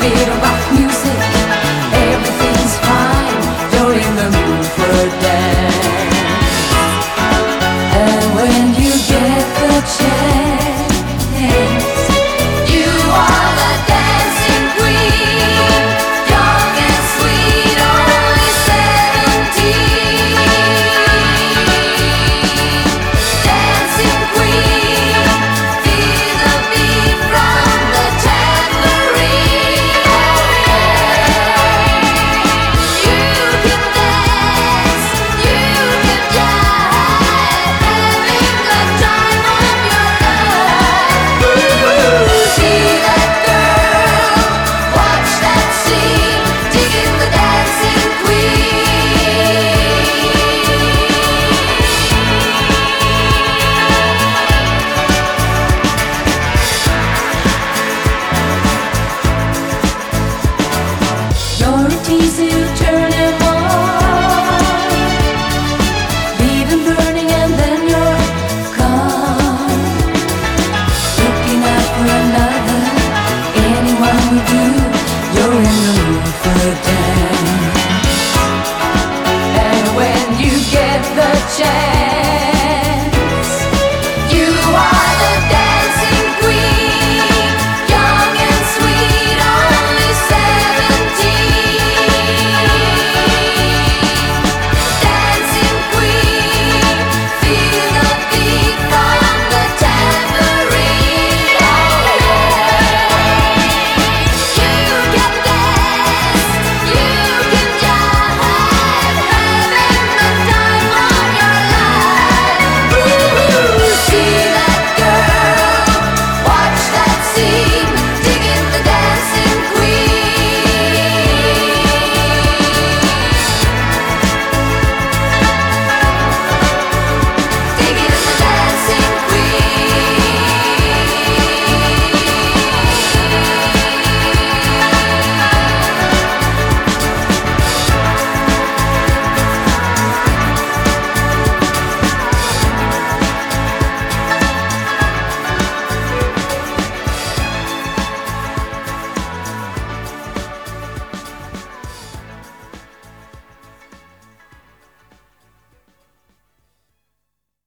Little rock shame.